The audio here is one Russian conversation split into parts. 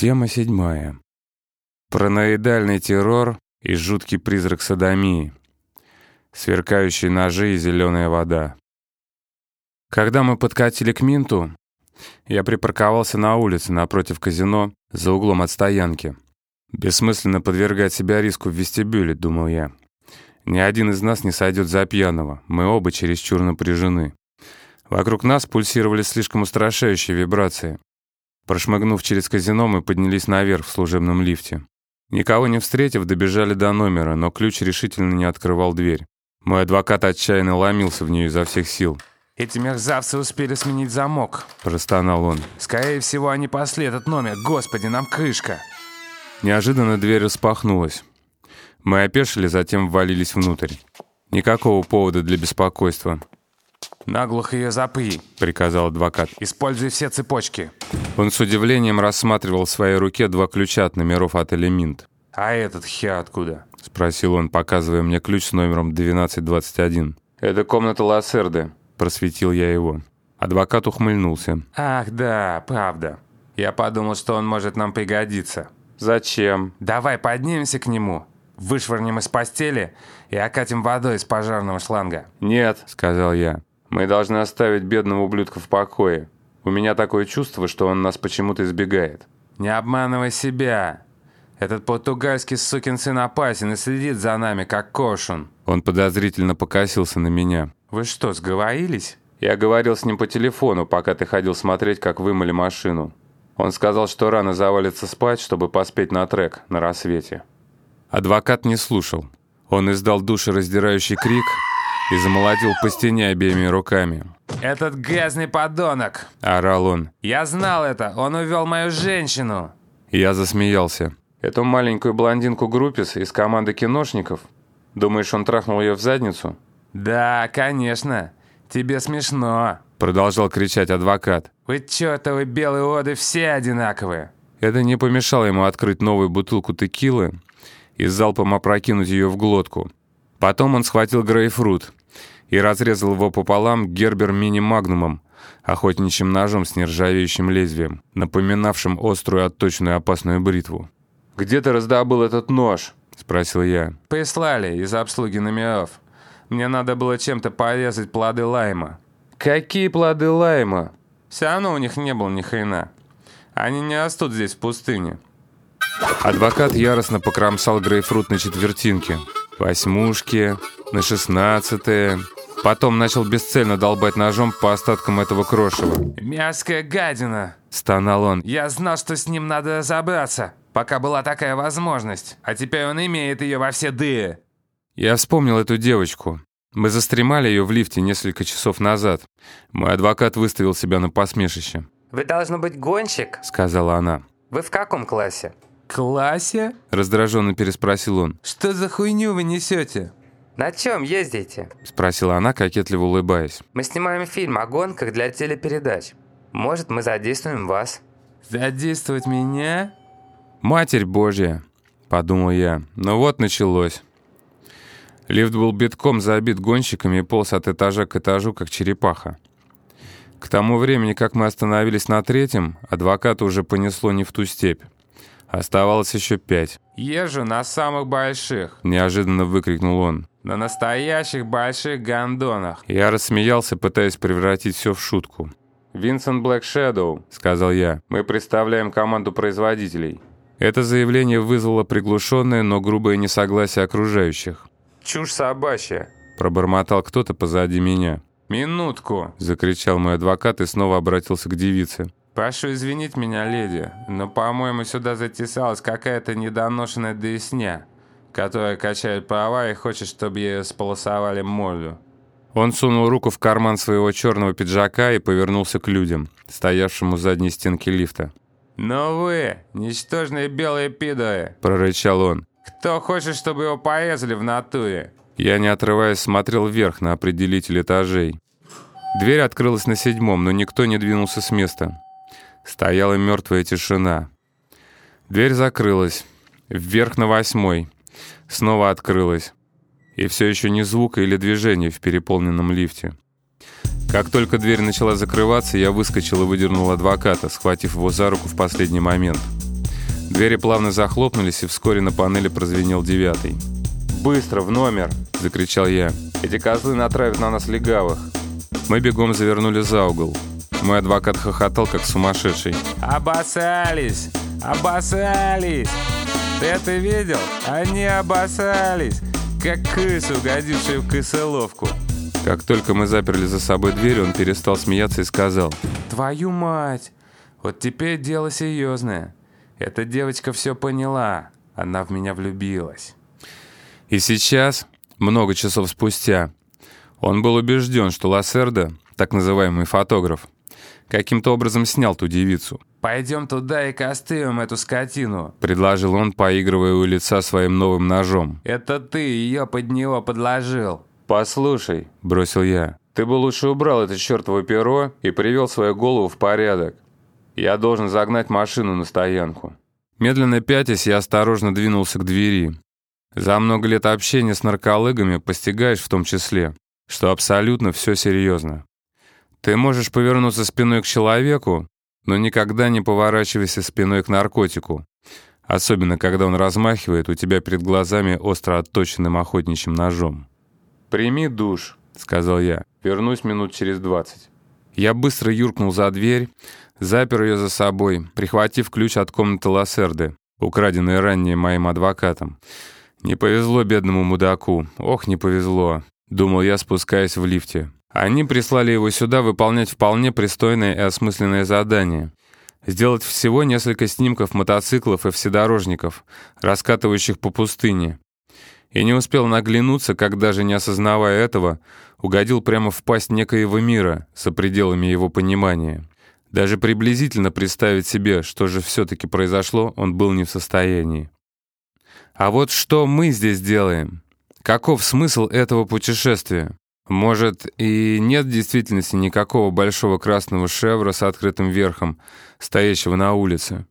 Тема седьмая. Параноидальный террор и жуткий призрак садомии. Сверкающие ножи и зеленая вода. Когда мы подкатили к Минту, я припарковался на улице напротив казино за углом от стоянки. Бессмысленно подвергать себя риску в вестибюле, думал я. Ни один из нас не сойдет за пьяного, мы оба чересчур напряжены. Вокруг нас пульсировали слишком устрашающие вибрации. Прошмыгнув через казино, мы поднялись наверх в служебном лифте. Никого не встретив, добежали до номера, но ключ решительно не открывал дверь. Мой адвокат отчаянно ломился в нее изо всех сил. «Эти мерзавцы успели сменить замок», — простонал он. «Скорее всего, они пасли этот номер. Господи, нам крышка!» Неожиданно дверь распахнулась. Мы опешили, затем ввалились внутрь. Никакого повода для беспокойства. «Наглухо ее запри», — приказал адвокат. «Используй все цепочки». Он с удивлением рассматривал в своей руке два ключа от номеров отеля «Минт». «А этот хер откуда?» — спросил он, показывая мне ключ с номером 1221. «Это комната Лассерды», — просветил я его. Адвокат ухмыльнулся. «Ах, да, правда. Я подумал, что он может нам пригодиться». «Зачем?» «Давай поднимемся к нему, вышвырнем из постели и окатим водой из пожарного шланга». «Нет», — сказал я. «Мы должны оставить бедного ублюдка в покое. У меня такое чувство, что он нас почему-то избегает». «Не обманывай себя. Этот португальский сукин сын опасен и следит за нами, как кошун». Он подозрительно покосился на меня. «Вы что, сговорились?» «Я говорил с ним по телефону, пока ты ходил смотреть, как вымыли машину. Он сказал, что рано завалится спать, чтобы поспеть на трек на рассвете». Адвокат не слушал. Он издал душераздирающий крик и замолотил по стене обеими руками. «Этот грязный подонок!» – орал он. «Я знал это! Он увел мою женщину!» Я засмеялся. «Эту маленькую блондинку Группис из команды киношников? Думаешь, он трахнул ее в задницу?» «Да, конечно. Тебе смешно!» – продолжал кричать адвокат. «Вы чертовы белые оды все одинаковые!» Это не помешало ему открыть новую бутылку текилы и залпом опрокинуть ее в глотку. Потом он схватил грейпфрут и разрезал его пополам гербер мини-магнумом, охотничьим ножом с нержавеющим лезвием, напоминавшим острую отточенную опасную бритву. «Где ты раздобыл этот нож?» — спросил я. «Прислали из обслуги номеров. Мне надо было чем-то порезать плоды лайма». «Какие плоды лайма?» «Все равно у них не было ни хрена. Они не растут здесь в пустыне». Адвокат яростно покромсал грейпфрут на четвертинки. Восьмушки, на шестнадцатые. Потом начал бесцельно долбать ножом по остаткам этого крошева. «Мерзкая гадина!» — стонал он. «Я знал, что с ним надо разобраться, пока была такая возможность. А теперь он имеет ее во все дыры». Я вспомнил эту девочку. Мы застремали ее в лифте несколько часов назад. Мой адвокат выставил себя на посмешище. «Вы, должно быть, гонщик?» — сказала она. «Вы в каком классе?» «Классе?» — раздраженно переспросил он. «Что за хуйню вы несете?» «На чем ездите?» — спросила она, кокетливо улыбаясь. «Мы снимаем фильм о гонках для телепередач. Может, мы задействуем вас?» «Задействовать меня?» «Матерь Божья!» — подумал я. «Ну вот началось». Лифт был битком забит гонщиками и полз от этажа к этажу, как черепаха. К тому времени, как мы остановились на третьем, адвоката уже понесло не в ту степь. Оставалось еще пять. «Езжу на самых больших!» — неожиданно выкрикнул он. «На настоящих больших гондонах!» Я рассмеялся, пытаясь превратить все в шутку. «Винсент Блэк Шэдоу», — сказал я. «Мы представляем команду производителей». Это заявление вызвало приглушенное, но грубое несогласие окружающих. «Чушь собачья!» — пробормотал кто-то позади меня. «Минутку!» — закричал мой адвокат и снова обратился к девице. «Прошу извинить меня, леди, но, по-моему, сюда затесалась какая-то недоношенная дресня, которая качает права и хочет, чтобы ей сполосовали морду». Он сунул руку в карман своего черного пиджака и повернулся к людям, стоявшим у задней стенки лифта. «Ну вы, ничтожные белые пидоры!» – прорычал он. «Кто хочет, чтобы его порезали в натуре?» Я, не отрываясь, смотрел вверх на определитель этажей. Дверь открылась на седьмом, но никто не двинулся с места. Стояла мертвая тишина. Дверь закрылась. Вверх на восьмой. Снова открылась. И все еще ни звука или движения в переполненном лифте. Как только дверь начала закрываться, я выскочил и выдернул адвоката, схватив его за руку в последний момент. Двери плавно захлопнулись, и вскоре на панели прозвенел девятый. «Быстро, в номер!» — закричал я. «Эти козлы натравят на нас легавых!» Мы бегом завернули за угол. Мой адвокат хохотал, как сумасшедший. «Обоссались! Обоссались! Ты это видел? Они обоссались! Как крысы, угодившие в крысоловку!» Как только мы заперли за собой дверь, он перестал смеяться и сказал. «Твою мать! Вот теперь дело серьезное. Эта девочка все поняла. Она в меня влюбилась». И сейчас, много часов спустя, он был убежден, что Лассерда, так называемый фотограф, каким-то образом снял ту девицу. «Пойдем туда и кастрюем эту скотину», — предложил он, поигрывая у лица своим новым ножом. «Это ты ее под него подложил». «Послушай», — бросил я, — «ты бы лучше убрал это чертово перо и привел свою голову в порядок. Я должен загнать машину на стоянку». Медленно пятясь, я осторожно двинулся к двери. За много лет общения с нарколыгами постигаешь в том числе, что абсолютно все серьезно. Ты можешь повернуться спиной к человеку, но никогда не поворачивайся спиной к наркотику, особенно когда он размахивает у тебя перед глазами остро отточенным охотничьим ножом. «Прими душ», — сказал я. «Вернусь минут через двадцать». Я быстро юркнул за дверь, запер ее за собой, прихватив ключ от комнаты Лассерды, украденной ранее моим адвокатом. Не повезло бедному мудаку. Ох, не повезло. Думал я, спускаясь в лифте. Они прислали его сюда выполнять вполне пристойное и осмысленное задание. Сделать всего несколько снимков мотоциклов и вседорожников, раскатывающих по пустыне. И не успел наглянуться, как даже не осознавая этого, угодил прямо в пасть некоего мира за пределами его понимания. Даже приблизительно представить себе, что же все-таки произошло, он был не в состоянии. А вот что мы здесь делаем? Каков смысл этого путешествия? Может, и нет в действительности никакого большого красного шевра с открытым верхом, стоящего на улице.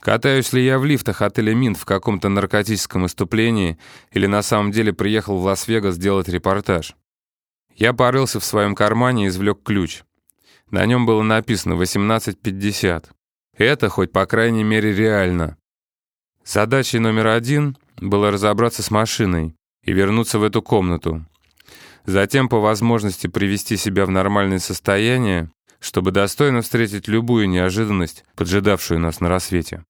Катаюсь ли я в лифтах отеля «Минт» в каком-то наркотическом выступлении или на самом деле приехал в Лас-Вегас сделать репортаж? Я порылся в своем кармане и извлек ключ. На нем было написано 18.50. Это хоть по крайней мере реально. Задачей номер один было разобраться с машиной и вернуться в эту комнату. Затем по возможности привести себя в нормальное состояние, чтобы достойно встретить любую неожиданность, поджидавшую нас на рассвете.